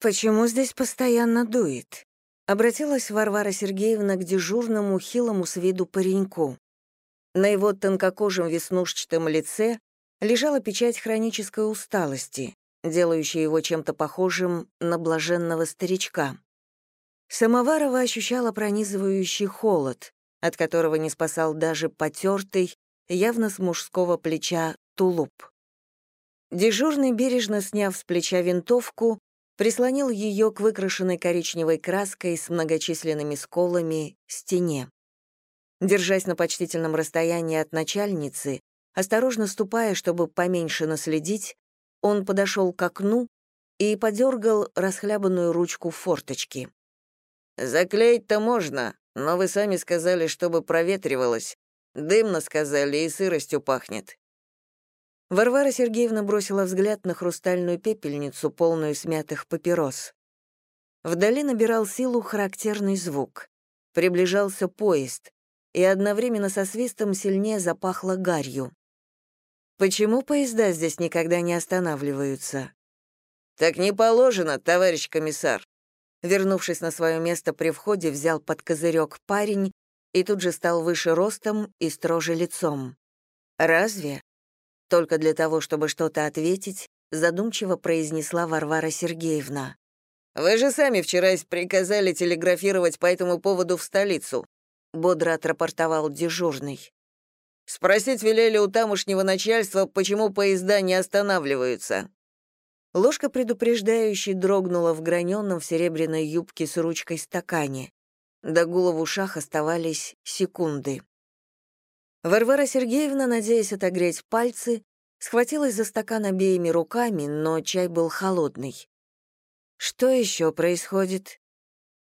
«Почему здесь постоянно дует?» — обратилась Варвара Сергеевна к дежурному, хилому с виду пареньку. На его тонкокожем веснушчатом лице лежала печать хронической усталости, делающая его чем-то похожим на блаженного старичка. Самоварова ощущала пронизывающий холод, от которого не спасал даже потертый, явно с мужского плеча, тулуп. Дежурный, бережно сняв с плеча винтовку, прислонил ее к выкрашенной коричневой краской с многочисленными сколами стене. Держась на почтительном расстоянии от начальницы, осторожно ступая, чтобы поменьше наследить, он подошел к окну и подергал расхлябанную ручку форточки. «Заклеить-то можно, но вы сами сказали, чтобы проветривалось. Дымно сказали, и сыростью пахнет. Варвара Сергеевна бросила взгляд на хрустальную пепельницу, полную смятых папирос. Вдали набирал силу характерный звук. Приближался поезд, и одновременно со свистом сильнее запахло гарью. Почему поезда здесь никогда не останавливаются? «Так не положено, товарищ комиссар». Вернувшись на свое место при входе, взял под козырек парень и тут же стал выше ростом и строже лицом. «Разве?» Только для того, чтобы что-то ответить, задумчиво произнесла Варвара Сергеевна. «Вы же сами вчера приказали телеграфировать по этому поводу в столицу», бодро отрапортовал дежурный. «Спросить велели у тамошнего начальства, почему поезда не останавливаются». Ложка предупреждающей дрогнула в граненом в серебряной юбке с ручкой стакане. До гула в ушах оставались секунды. Варвара Сергеевна, надеясь отогреть пальцы, схватилась за стакан обеими руками, но чай был холодный. Что еще происходит?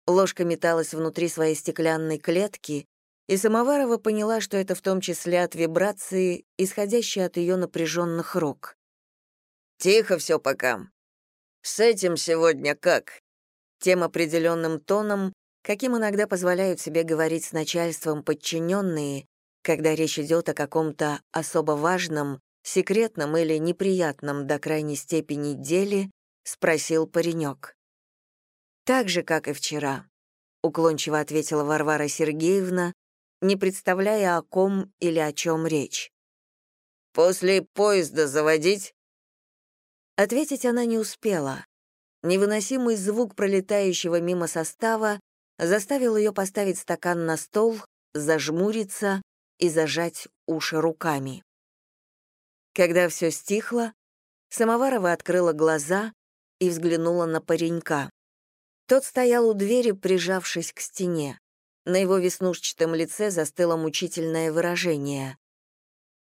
Ложка металась внутри своей стеклянной клетки, и Самоварова поняла, что это в том числе от вибрации, исходящей от ее напряженных рук. «Тихо все пока. С этим сегодня как?» Тем определенным тоном, каким иногда позволяют себе говорить с начальством подчиненные, когда речь идет о каком-то особо важном, секретном или неприятном до крайней степени деле, спросил паренек. «Так же, как и вчера», — уклончиво ответила Варвара Сергеевна, не представляя, о ком или о чем речь. «После поезда заводить?» Ответить она не успела. Невыносимый звук пролетающего мимо состава заставил ее поставить стакан на стол, зажмуриться и зажать уши руками. Когда все стихло, Самоварова открыла глаза и взглянула на паренька. Тот стоял у двери, прижавшись к стене. На его веснушчатом лице застыло мучительное выражение.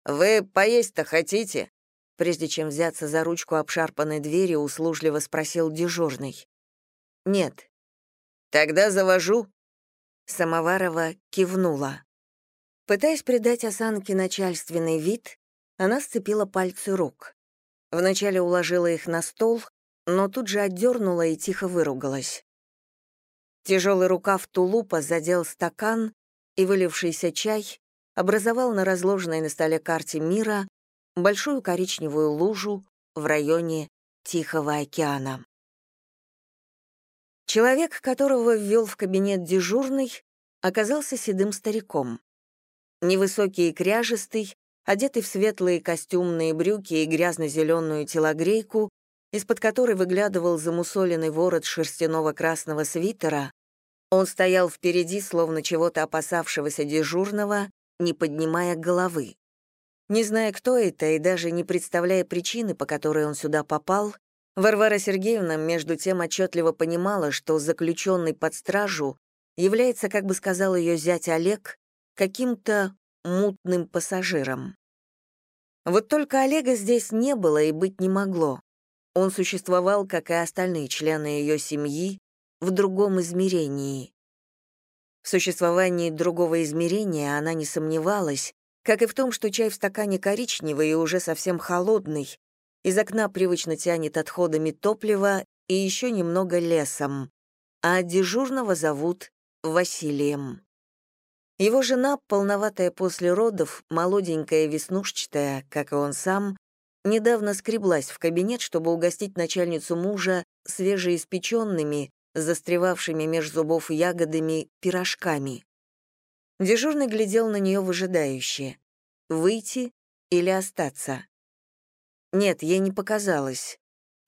«Вы поесть-то хотите?» Прежде чем взяться за ручку обшарпанной двери, услужливо спросил дежурный. «Нет». «Тогда завожу». Самоварова кивнула. Пытаясь придать осанке начальственный вид, она сцепила пальцы рук. Вначале уложила их на стол, но тут же отдернула и тихо выругалась. Тяжелый рукав тулупа задел стакан, и вылившийся чай образовал на разложенной на столе карте мира большую коричневую лужу в районе Тихого океана. Человек, которого ввел в кабинет дежурный, оказался седым стариком. Невысокий и кряжестый, одетый в светлые костюмные брюки и грязно-зеленую телогрейку, из-под которой выглядывал замусоленный ворот шерстяного красного свитера, он стоял впереди, словно чего-то опасавшегося дежурного, не поднимая головы. Не зная, кто это, и даже не представляя причины, по которой он сюда попал, Варвара Сергеевна между тем отчетливо понимала, что заключенный под стражу является, как бы сказал ее зять Олег, каким-то мутным пассажиром. Вот только Олега здесь не было и быть не могло. Он существовал, как и остальные члены ее семьи, в другом измерении. В существовании другого измерения она не сомневалась, как и в том, что чай в стакане коричневый и уже совсем холодный, из окна привычно тянет отходами топлива и еще немного лесом, а дежурного зовут Василием. Его жена, полноватая после родов, молоденькая веснушчатая, как и он сам, недавно скреблась в кабинет, чтобы угостить начальницу мужа свежеиспеченными, застревавшими меж зубов ягодами, пирожками. Дежурный глядел на нее выжидающе. Выйти или остаться? Нет, ей не показалось.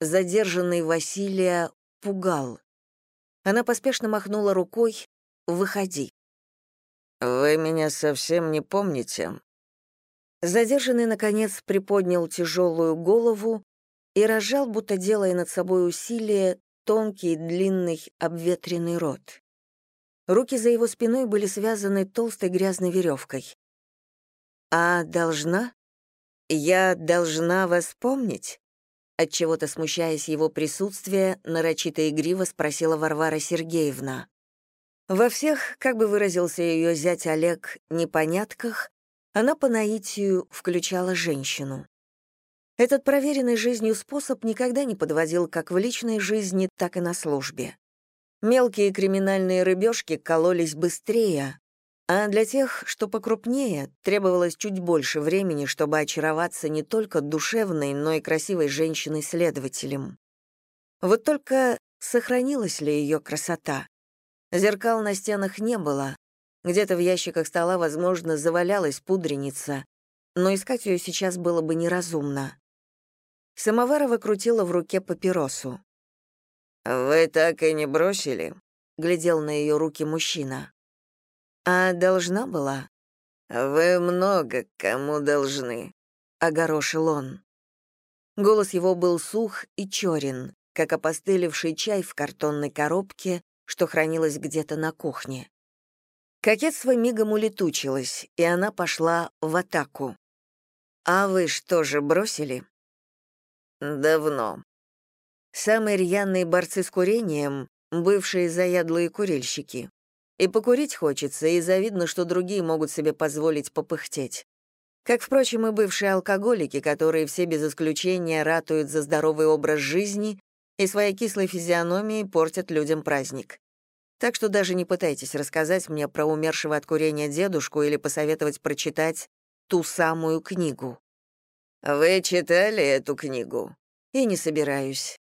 Задержанный Василия пугал. Она поспешно махнула рукой «Выходи». «Вы меня совсем не помните?» Задержанный, наконец, приподнял тяжелую голову и разжал, будто делая над собой усилие, тонкий, длинный, обветренный рот. Руки за его спиной были связаны толстой грязной веревкой. «А должна? Я должна вас помнить?» Отчего-то смущаясь его присутствия, нарочито игриво спросила Варвара Сергеевна. Во всех, как бы выразился ее зять Олег, непонятках, она по наитию включала женщину. Этот проверенный жизнью способ никогда не подводил как в личной жизни, так и на службе. Мелкие криминальные рыбешки кололись быстрее, а для тех, что покрупнее, требовалось чуть больше времени, чтобы очароваться не только душевной, но и красивой женщиной-следователем. Вот только сохранилась ли ее красота? Зеркал на стенах не было. Где-то в ящиках стола, возможно, завалялась пудреница, но искать ее сейчас было бы неразумно. Самоварова крутила в руке папиросу. «Вы так и не бросили?» — глядел на ее руки мужчина. «А должна была?» «Вы много кому должны», — огорошил он. Голос его был сух и черен, как опостылевший чай в картонной коробке, что хранилось где-то на кухне. Кокетство мигом улетучилось, и она пошла в атаку. «А вы что же, бросили?» «Давно», Самые рьяные борцы с курением — бывшие заядлые курильщики. И покурить хочется, и завидно, что другие могут себе позволить попыхтеть. Как, впрочем, и бывшие алкоголики, которые все без исключения ратуют за здоровый образ жизни и своей кислой физиономией портят людям праздник. Так что даже не пытайтесь рассказать мне про умершего от курения дедушку или посоветовать прочитать ту самую книгу. «Вы читали эту книгу?» «И не собираюсь.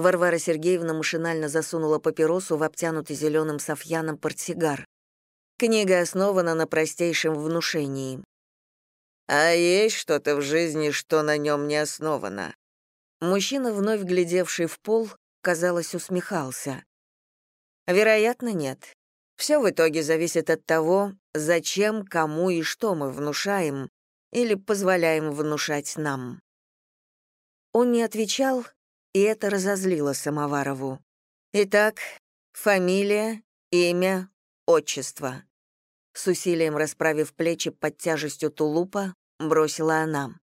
Варвара Сергеевна машинально засунула папиросу в обтянутый зеленым софьяном портсигар. Книга основана на простейшем внушении. «А есть что-то в жизни, что на нем не основано?» Мужчина, вновь глядевший в пол, казалось, усмехался. «Вероятно, нет. Все в итоге зависит от того, зачем, кому и что мы внушаем или позволяем внушать нам». Он не отвечал, и это разозлило Самоварову. Итак, фамилия, имя, отчество. С усилием расправив плечи под тяжестью тулупа, бросила она.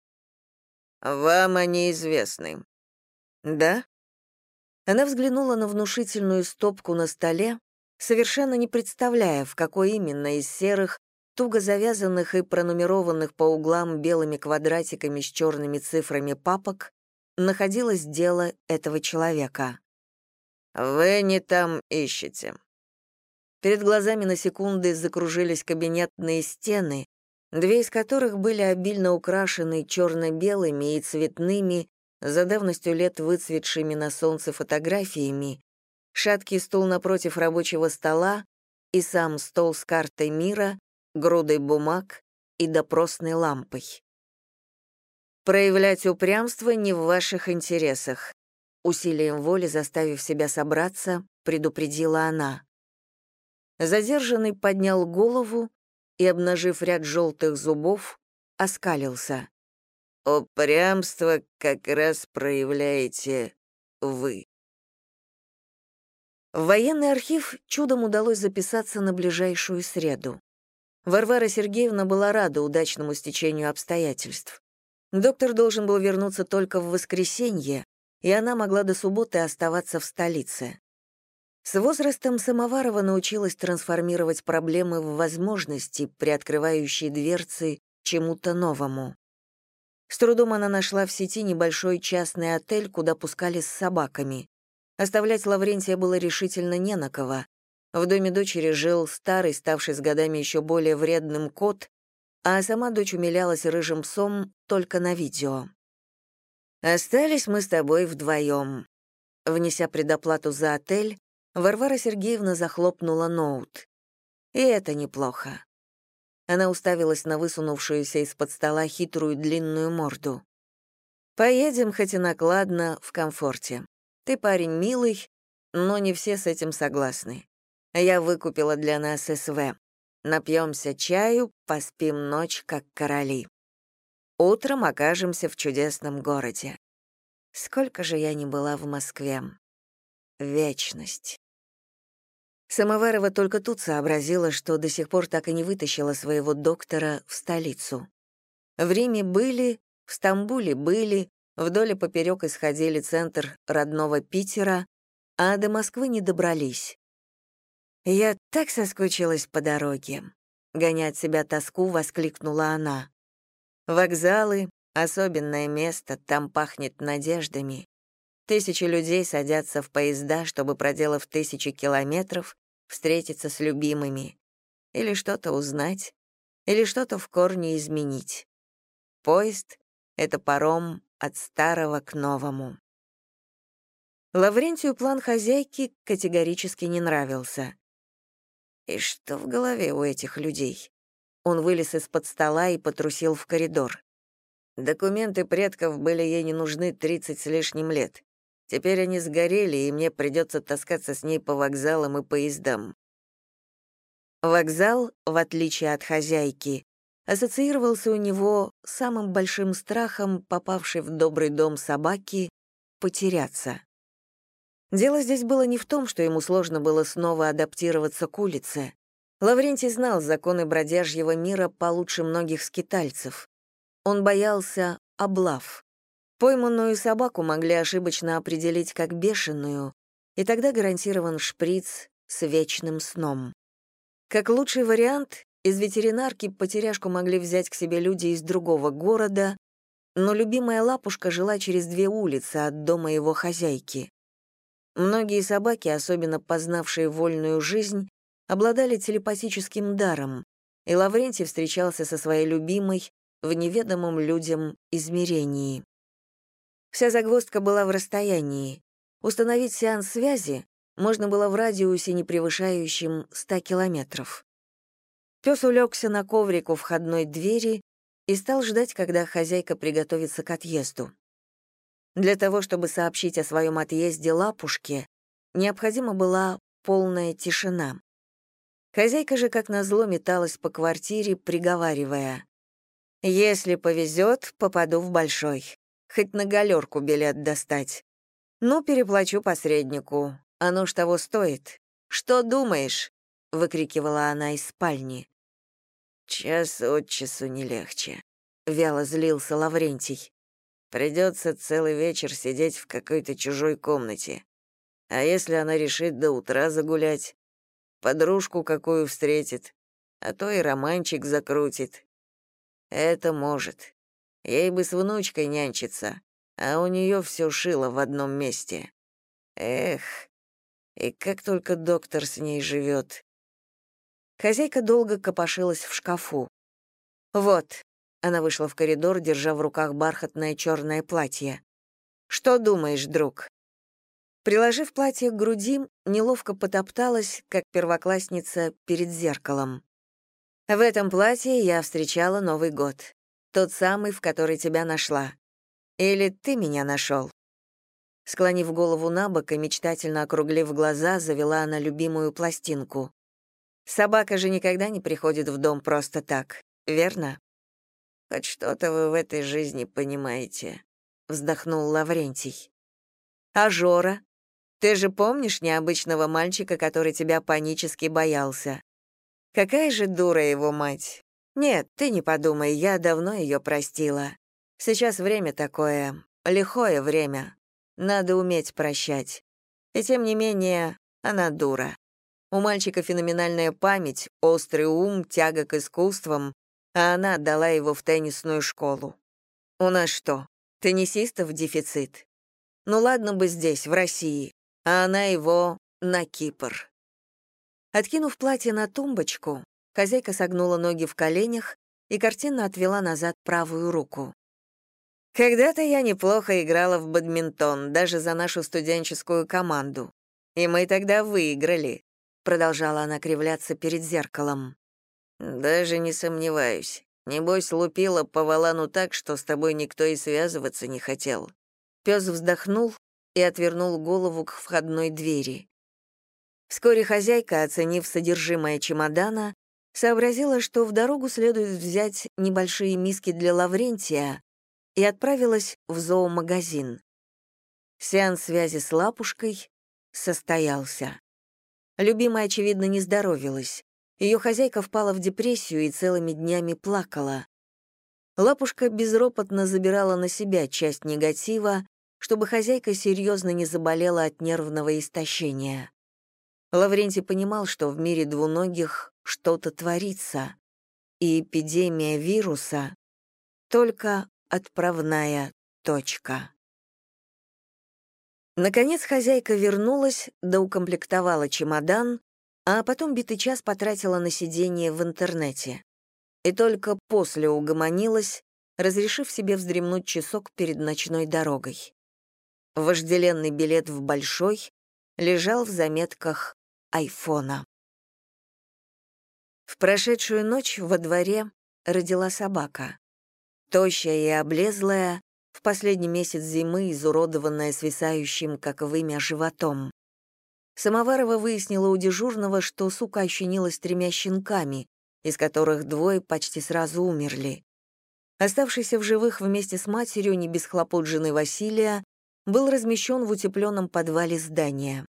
«Вам они известны». «Да?» Она взглянула на внушительную стопку на столе, совершенно не представляя, в какой именно из серых, туго завязанных и пронумерованных по углам белыми квадратиками с черными цифрами папок находилось дело этого человека. «Вы не там ищете». Перед глазами на секунды закружились кабинетные стены, две из которых были обильно украшены черно-белыми и цветными, за давностью лет выцветшими на солнце фотографиями, шаткий стул напротив рабочего стола и сам стол с картой мира, грудой бумаг и допросной лампой. Проявлять упрямство не в ваших интересах. Усилием воли заставив себя собраться, предупредила она. Задержанный поднял голову и, обнажив ряд желтых зубов, оскалился. «Упрямство как раз проявляете вы». В военный архив чудом удалось записаться на ближайшую среду. Варвара Сергеевна была рада удачному стечению обстоятельств. Доктор должен был вернуться только в воскресенье, и она могла до субботы оставаться в столице. С возрастом Самоварова научилась трансформировать проблемы в возможности, приоткрывающие дверцы чему-то новому. С трудом она нашла в сети небольшой частный отель, куда пускали с собаками. Оставлять Лаврентия было решительно не на кого. В доме дочери жил старый, ставший с годами еще более вредным кот, а сама дочь умилялась рыжим псом только на видео. Остались мы с тобой вдвоем. Внеся предоплату за отель, Варвара Сергеевна захлопнула ноут. И это неплохо. Она уставилась на высунувшуюся из-под стола хитрую длинную морду. «Поедем, хоть и накладно, в комфорте. Ты парень милый, но не все с этим согласны. Я выкупила для нас СВ. Напьемся чаю, поспим ночь, как короли. Утром окажемся в чудесном городе. Сколько же я не была в Москве. Вечность. Самоварова только тут сообразила, что до сих пор так и не вытащила своего доктора в столицу. В Риме были, в Стамбуле были, вдоль и поперек исходили центр родного Питера, а до Москвы не добрались. «Я так соскучилась по дороге», — гонять себя тоску воскликнула она. «Вокзалы — особенное место, там пахнет надеждами. Тысячи людей садятся в поезда, чтобы, проделав тысячи километров, встретиться с любимыми. Или что-то узнать, или что-то в корне изменить. Поезд — это паром от старого к новому. Лаврентию план хозяйки категорически не нравился. И что в голове у этих людей? Он вылез из-под стола и потрусил в коридор. Документы предков были ей не нужны 30 с лишним лет. Теперь они сгорели, и мне придется таскаться с ней по вокзалам и поездам. Вокзал, в отличие от хозяйки, ассоциировался у него самым большим страхом, попавшей в добрый дом собаки, потеряться. Дело здесь было не в том, что ему сложно было снова адаптироваться к улице. Лаврентий знал законы бродяжьего мира получше многих скитальцев. Он боялся облав. Пойманную собаку могли ошибочно определить как бешеную, и тогда гарантирован шприц с вечным сном. Как лучший вариант, из ветеринарки потеряшку могли взять к себе люди из другого города, но любимая лапушка жила через две улицы от дома его хозяйки. Многие собаки, особенно познавшие вольную жизнь, обладали телепатическим даром, и Лаврентий встречался со своей любимой в неведомом людям измерении. Вся загвоздка была в расстоянии. Установить сеанс связи можно было в радиусе, не превышающем 100 километров. Пес улегся на коврик у входной двери и стал ждать, когда хозяйка приготовится к отъезду. Для того, чтобы сообщить о своем отъезде лапушке, необходима была полная тишина. Хозяйка же, как назло, металась по квартире, приговаривая. «Если повезет, попаду в большой. Хоть на галерку билет достать. Ну, переплачу посреднику. Оно ж того стоит. Что думаешь?» — выкрикивала она из спальни. «Час от часу не легче», — вяло злился Лаврентий. Придется целый вечер сидеть в какой-то чужой комнате. А если она решит до утра загулять? Подружку какую встретит, а то и романчик закрутит. Это может. Ей бы с внучкой нянчиться, а у нее все шило в одном месте. Эх, и как только доктор с ней живет. Хозяйка долго копошилась в шкафу. Вот, она вышла в коридор, держа в руках бархатное черное платье. «Что думаешь, друг?» Приложив платье к груди, неловко потопталась, как первоклассница перед зеркалом. «В этом платье я встречала Новый год. Тот самый, в который тебя нашла. Или ты меня нашел?» Склонив голову на бок и мечтательно округлив глаза, завела она любимую пластинку. «Собака же никогда не приходит в дом просто так, верно?» Хоть что-то вы в этой жизни понимаете, вздохнул Лаврентий. А Жора? Ты же помнишь необычного мальчика, который тебя панически боялся? Какая же дура его мать. Нет, ты не подумай, я давно ее простила. Сейчас время такое, лихое время. Надо уметь прощать. И тем не менее, она дура. У мальчика феноменальная память, острый ум, тяга к искусствам, а она отдала его в теннисную школу. У нас что, теннисистов дефицит? Ну ладно бы здесь, в России, а она его на Кипр. Откинув платье на тумбочку, хозяйка согнула ноги в коленях и картинно отвела назад правую руку. Когда-то я неплохо играла в бадминтон, даже за нашу студенческую команду. И мы тогда выиграли», — продолжала она кривляться перед зеркалом. «Даже не сомневаюсь. Небось, лупила по валану так, что с тобой никто и связываться не хотел». Пес вздохнул и отвернул голову к входной двери. Вскоре хозяйка, оценив содержимое чемодана, сообразила, что в дорогу следует взять небольшие миски для Лаврентия, и отправилась в зоомагазин. Сеанс связи с лапушкой состоялся. Любимая, очевидно, не здоровилась. Ее хозяйка впала в депрессию и целыми днями плакала. Лапушка безропотно забирала на себя часть негатива, чтобы хозяйка серьезно не заболела от нервного истощения. Лаврентий понимал, что в мире двуногих что-то творится, и эпидемия вируса — только Отправная точка. Наконец хозяйка вернулась, да укомплектовала чемодан, а потом битый час потратила на сидение в интернете. И только после угомонилась, разрешив себе вздремнуть часок перед ночной дорогой. Вожделенный билет в Большой лежал в заметках айфона. В прошедшую ночь во дворе родила собака. Тощая и облезлая, в последний месяц зимы изуродованная свисающим, как вымя, животом. Самоварова выяснила у дежурного, что сука ощенилась тремя щенками, из которых двое почти сразу умерли. Оставшийся в живых вместе с матерью, не без хлопот жены Василия, был размещен в утепленном подвале здания.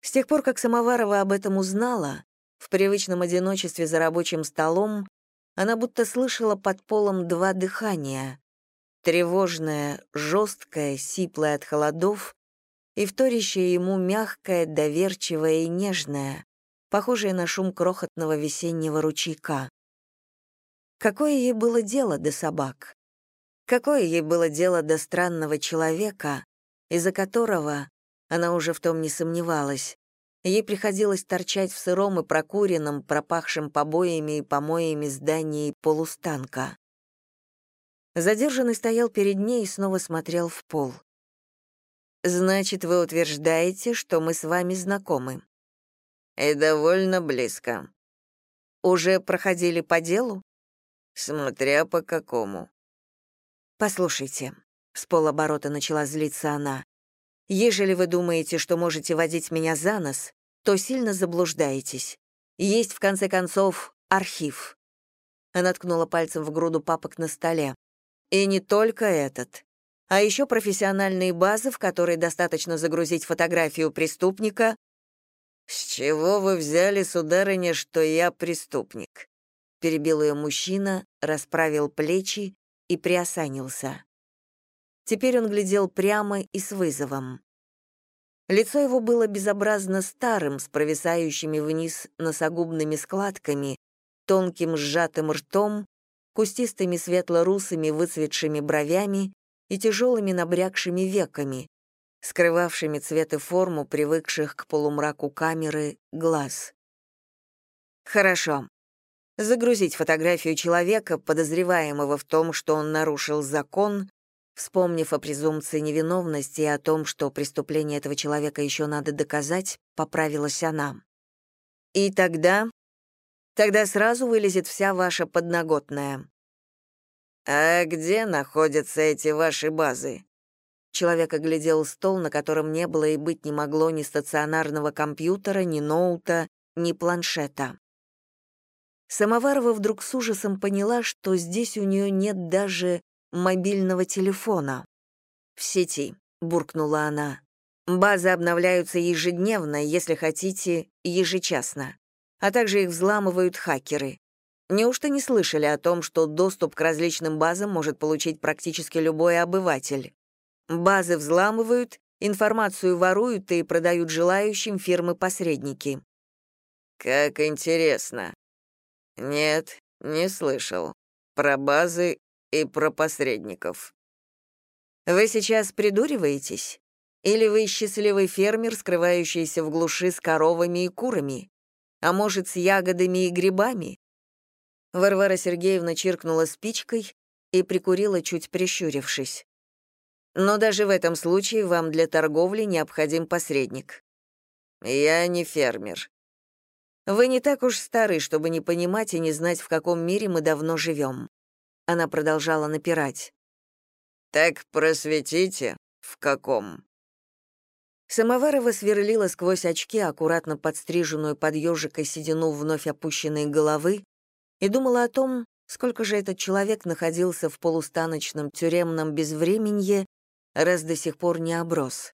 С тех пор, как Самоварова об этом узнала, в привычном одиночестве за рабочим столом она будто слышала под полом два дыхания. Тревожное, жесткое, сиплое от холодов и вторящее ему мягкое, доверчивое и нежное, похожее на шум крохотного весеннего ручейка. Какое ей было дело до собак? Какое ей было дело до странного человека, из-за которого, она уже в том не сомневалась, Ей приходилось торчать в сыром и прокуренном, пропахшем побоями и помоями здании полустанка. Задержанный стоял перед ней и снова смотрел в пол. «Значит, вы утверждаете, что мы с вами знакомы?» «И довольно близко». «Уже проходили по делу?» «Смотря по какому». «Послушайте», — с полоборота начала злиться она, Ежели вы думаете, что можете водить меня за нос, то сильно заблуждаетесь. Есть, в конце концов, архив». Она ткнула пальцем в груду папок на столе. «И не только этот. А еще профессиональные базы, в которые достаточно загрузить фотографию преступника». «С чего вы взяли, сударыня, что я преступник?» Перебил ее мужчина, расправил плечи и приосанился. Теперь он глядел прямо и с вызовом. Лицо его было безобразно старым, с провисающими вниз носогубными складками, тонким сжатым ртом, кустистыми светло-русыми выцветшими бровями и тяжелыми набрякшими веками, скрывавшими цвет и форму привыкших к полумраку камеры глаз. Хорошо. Загрузить фотографию человека, подозреваемого в том, что он нарушил закон, Вспомнив о презумпции невиновности и о том, что преступление этого человека еще надо доказать, поправилась она. «И тогда? Тогда сразу вылезет вся ваша подноготная». «А где находятся эти ваши базы?» Человек оглядел стол, на котором не было и быть не могло ни стационарного компьютера, ни ноута, ни планшета. Самоварова вдруг с ужасом поняла, что здесь у нее нет даже мобильного телефона. «В сети», — буркнула она. «Базы обновляются ежедневно, если хотите, ежечасно. А также их взламывают хакеры. Неужто не слышали о том, что доступ к различным базам может получить практически любой обыватель? Базы взламывают, информацию воруют и продают желающим фирмы-посредники. Как интересно. Нет, не слышал. Про базы и про посредников. Вы сейчас придуриваетесь? Или вы счастливый фермер, скрывающийся в глуши с коровами и курами? А может, с ягодами и грибами? Варвара Сергеевна чиркнула спичкой, и прикурила, чуть прищурившись. «Но даже в этом случае вам для торговли необходим посредник». «Я не фермер». «Вы не так уж стары, чтобы не понимать и не знать, в каком мире мы давно живем». Она продолжала напирать. «Так просветите, в каком?» Самоварова сверлила сквозь очки аккуратно подстриженную под ежикой седину вновь опущенной головы и думала о том, сколько же этот человек находился в полустаночном тюремном безвременье, раз до сих пор не оброс.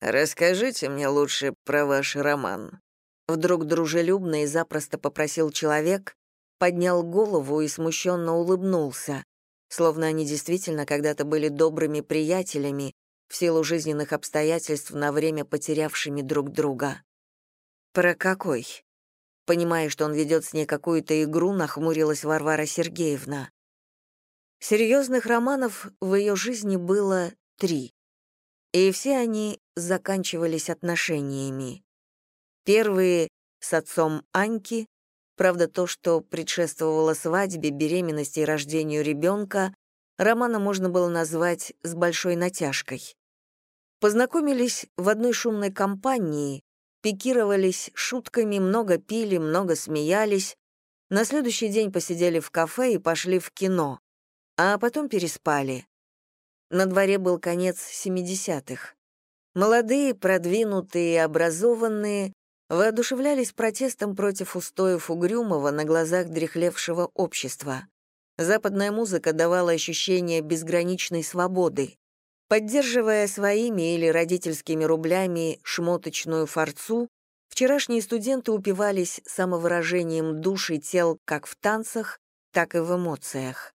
«Расскажите мне лучше про ваш роман», — вдруг дружелюбно и запросто попросил человек, поднял голову и смущенно улыбнулся, словно они действительно когда-то были добрыми приятелями, в силу жизненных обстоятельств на время потерявшими друг друга. «Про какой?» Понимая, что он ведет с ней какую-то игру, нахмурилась Варвара Сергеевна. Серьезных романов в ее жизни было три. И все они заканчивались отношениями. Первые — с отцом Аньки, правда, то, что предшествовало свадьбе, беременности и рождению ребенка, романа можно было назвать с большой натяжкой. Познакомились в одной шумной компании, пикировались шутками, много пили, много смеялись. На следующий день посидели в кафе и пошли в кино, а потом переспали. На дворе был конец 70-х. Молодые, продвинутые образованные воодушевлялись протестом против устоев угрюмого на глазах дряхлевшего общества. Западная музыка давала ощущение безграничной свободы. Поддерживая своими или родительскими рублями шмоточную форцу, вчерашние студенты упивались самовыражением душ и тел как в танцах, так и в эмоциях.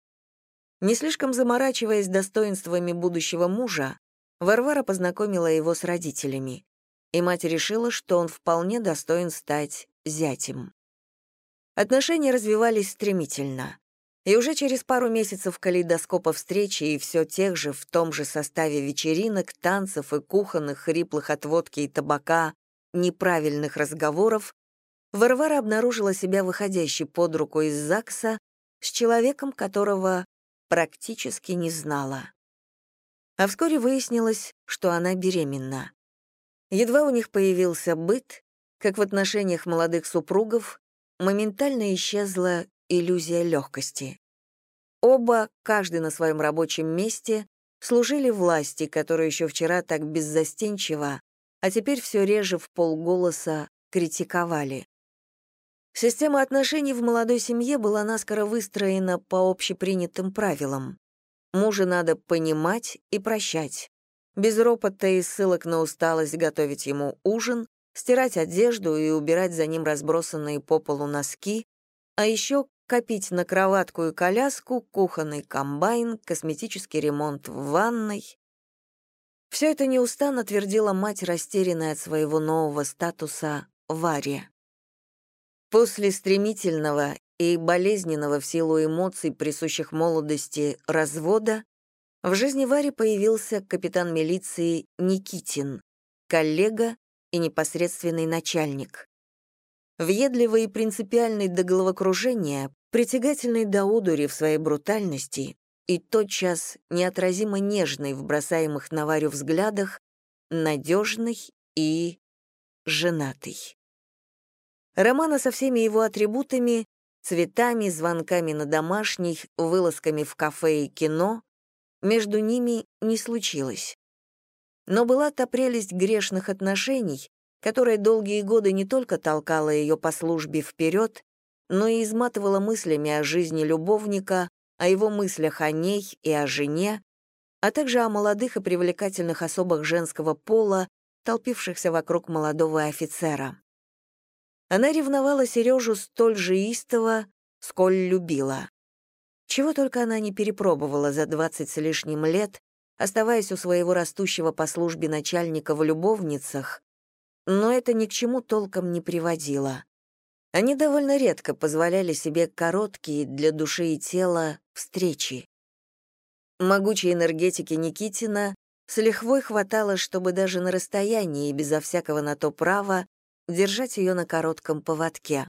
Не слишком заморачиваясь достоинствами будущего мужа, Варвара познакомила его с родителями, и мать решила, что он вполне достоин стать зятем. Отношения развивались стремительно. И уже через пару месяцев калейдоскопа встречи и все тех же в том же составе вечеринок, танцев и кухонных, хриплых от водки и табака, неправильных разговоров, Варвара обнаружила себя выходящей под руку из ЗАГСа с человеком, которого практически не знала. А вскоре выяснилось, что она беременна. Едва у них появился быт, как в отношениях молодых супругов, моментально исчезла иллюзия легкости. Оба, каждый на своем рабочем месте, служили власти, которую еще вчера так беззастенчиво, а теперь все реже в полголоса критиковали. Система отношений в молодой семье была наскоро выстроена по общепринятым правилам. Мужа надо понимать и прощать. Без ропота и ссылок на усталость готовить ему ужин, стирать одежду и убирать за ним разбросанные по полу носки, а еще копить на кроватку и коляску, кухонный комбайн, косметический ремонт в ванной. Все это неустанно твердила мать, растерянная от своего нового статуса Варя. После стремительного и болезненного в силу эмоций, присущих молодости, развода, в жизни Вари появился капитан милиции Никитин, коллега и непосредственный начальник. Въедливый и принципиальный до головокружения, притягательный до удури в своей брутальности и тотчас неотразимо нежный в бросаемых на Варю взглядах, надежный и женатый. Романа со всеми его атрибутами, цветами, звонками на домашний, вылазками в кафе и кино, между ними не случилось. Но была та прелесть грешных отношений, которая долгие годы не только толкала ее по службе вперед, но и изматывала мыслями о жизни любовника, о его мыслях о ней и о жене, а также о молодых и привлекательных особах женского пола, толпившихся вокруг молодого офицера. Она ревновала Сережу столь же истово, сколь любила. Чего только она не перепробовала за двадцать с лишним лет, оставаясь у своего растущего по службе начальника в любовницах, но это ни к чему толком не приводило. Они довольно редко позволяли себе короткие для души и тела встречи. Могучей энергетики Никитина с лихвой хватало, чтобы даже на расстоянии и безо всякого на то права держать ее на коротком поводке.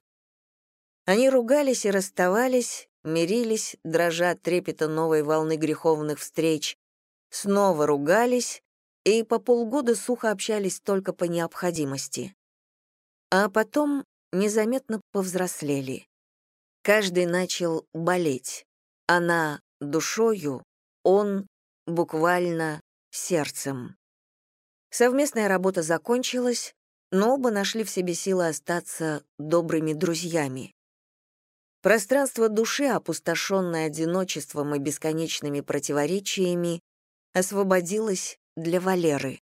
Они ругались и расставались, мирились, дрожа трепета новой волны греховных встреч, снова ругались и по полгода сухо общались только по необходимости. А потом незаметно повзрослели. Каждый начал болеть. Она — душою, он — буквально сердцем. Совместная работа закончилась, но оба нашли в себе силы остаться добрыми друзьями. Пространство души, опустошенное одиночеством и бесконечными противоречиями, освободилось для Валеры.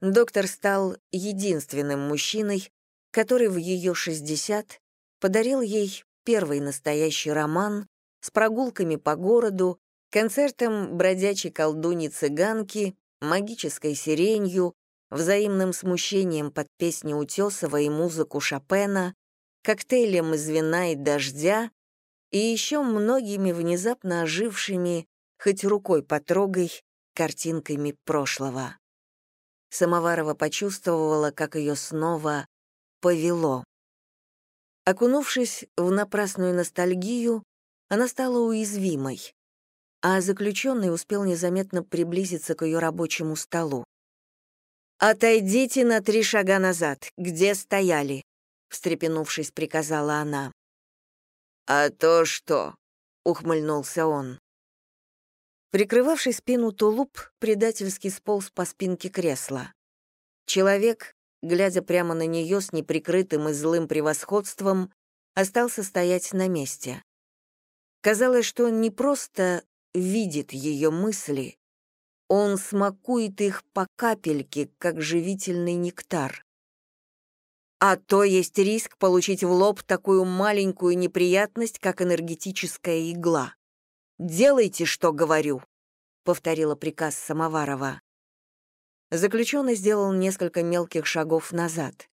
Доктор стал единственным мужчиной, который в ее 60 подарил ей первый настоящий роман с прогулками по городу, концертом бродячей колдуни-цыганки, магической сиренью, взаимным смущением под песни Утесова и музыку Шопена, коктейлем из вина и дождя и еще многими внезапно ожившими, хоть рукой потрогай, картинками прошлого. Самоварова почувствовала, как ее снова повело. Окунувшись в напрасную ностальгию, она стала уязвимой, а заключенный успел незаметно приблизиться к ее рабочему столу. «Отойдите на три шага назад, где стояли», — встрепенувшись, приказала она. «А то что?» — ухмыльнулся он. Прикрывавший спину тулуп предательски сполз по спинке кресла. Человек, глядя прямо на нее с неприкрытым и злым превосходством, остался стоять на месте. Казалось, что он не просто видит ее мысли, он смакует их по капельке, как живительный нектар. А то есть риск получить в лоб такую маленькую неприятность, как энергетическая игла. «Делайте, что говорю», — повторила приказ Самоварова. Заключенный сделал несколько мелких шагов назад.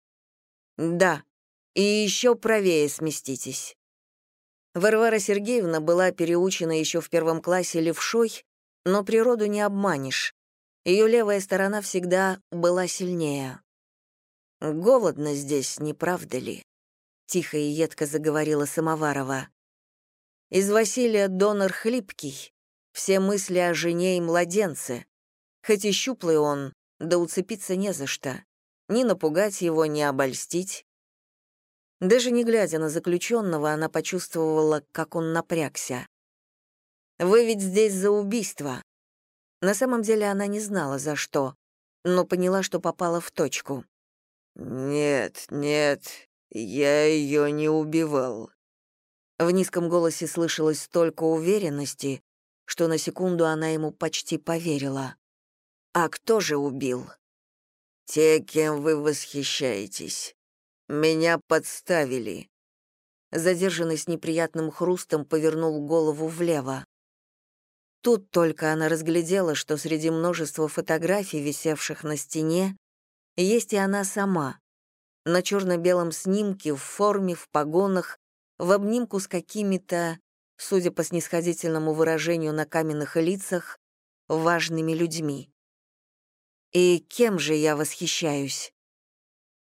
«Да, и еще правее сместитесь». Варвара Сергеевна была переучена еще в первом классе левшой, но природу не обманешь. Ее левая сторона всегда была сильнее. «Голодно здесь, не правда ли?» — тихо и едко заговорила Самоварова. «Из Василия донор хлипкий, все мысли о жене и младенце. Хоть и щуплый он, да уцепиться не за что. Ни напугать его, ни обольстить. Даже не глядя на заключенного, она почувствовала, как он напрягся. «Вы ведь здесь за убийство». На самом деле она не знала, за что, но поняла, что попала в точку. «Нет, нет, я ее не убивал». В низком голосе слышалось столько уверенности, что на секунду она ему почти поверила. А кто же убил? Те, кем вы восхищаетесь. Меня подставили. Задержанный с неприятным хрустом повернул голову влево. Тут только она разглядела, что среди множества фотографий, висевших на стене, есть и она сама. На черно-белом снимке, в форме, в погонах, в обнимку с какими-то, судя по снисходительному выражению на каменных лицах, важными людьми. И кем же я восхищаюсь?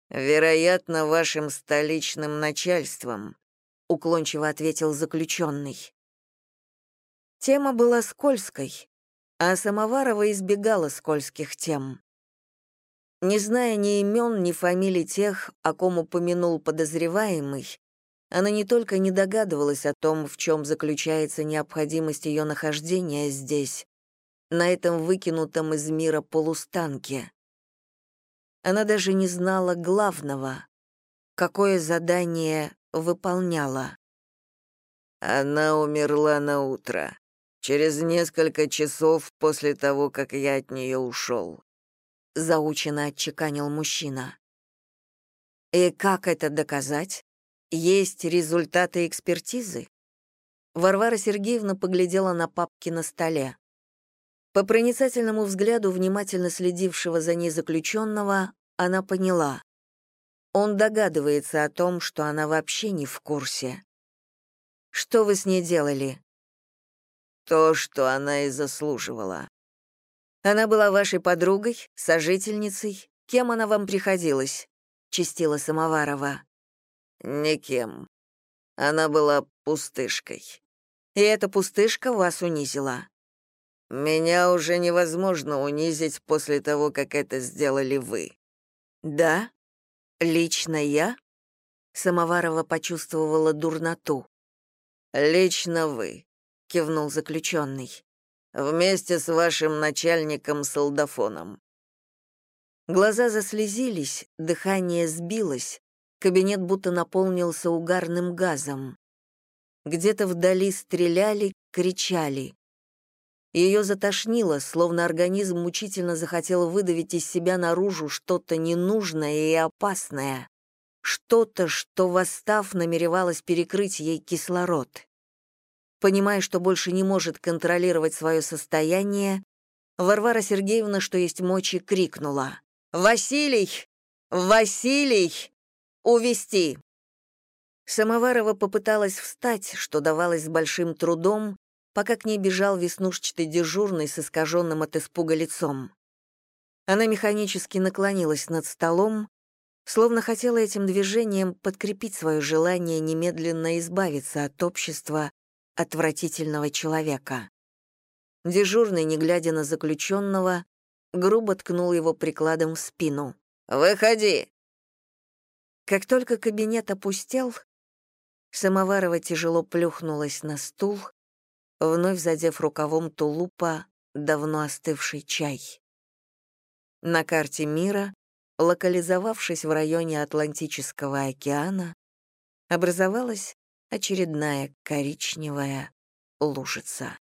Вероятно, вашим столичным начальством, уклончиво ответил заключенный. Тема была скользкой, а Самоварова избегала скользких тем. Не зная ни имен, ни фамилий тех, о ком упомянул подозреваемый, она не только не догадывалась о том, в чем заключается необходимость ее нахождения здесь, на этом выкинутом из мира полустанке. Она даже не знала главного, какое задание выполняла. Она умерла на утро, через несколько часов после того, как я от нее ушел. Заучено отчеканил мужчина. И как это доказать? Есть результаты экспертизы? Варвара Сергеевна поглядела на папки на столе. По проницательному взгляду внимательно следившего за ней заключенного, она поняла. Он догадывается о том, что она вообще не в курсе. «Что вы с ней делали?» «То, что она и заслуживала». «Она была вашей подругой, сожительницей? Кем она вам приходилась?» — чистила Самоварова. «Никем. Она была пустышкой. И эта пустышка вас унизила. Меня уже невозможно унизить после того, как это сделали вы. Да? Лично я? Самоварова почувствовала дурноту. Лично вы, кивнул заключенный. Вместе с вашим начальником солдафоном. Глаза заслезились, дыхание сбилось, кабинет будто наполнился угарным газом. Где-то вдали стреляли, кричали. Ее затошнило, словно организм мучительно захотел выдавить из себя наружу что-то ненужное и опасное, что-то, что, восстав, намеревалось перекрыть ей кислород. Понимая, что больше не может контролировать свое состояние, Варвара Сергеевна, что есть мочи, крикнула. «Василий! Василий! Увести!» Самоварова попыталась встать, что давалось с большим трудом, пока к ней бежал веснушчатый дежурный с искаженным от испуга лицом. Она механически наклонилась над столом, словно хотела этим движением подкрепить свое желание немедленно избавиться от общества отвратительного человека. Дежурный, не глядя на заключенного, грубо ткнул его прикладом в спину. «Выходи!» Как только кабинет опустел, Самоварова тяжело плюхнулась на стул, вновь задев рукавом тулупа давно остывший чай. На карте мира, локализовавшись в районе Атлантического океана, образовалась очередная коричневая лужица.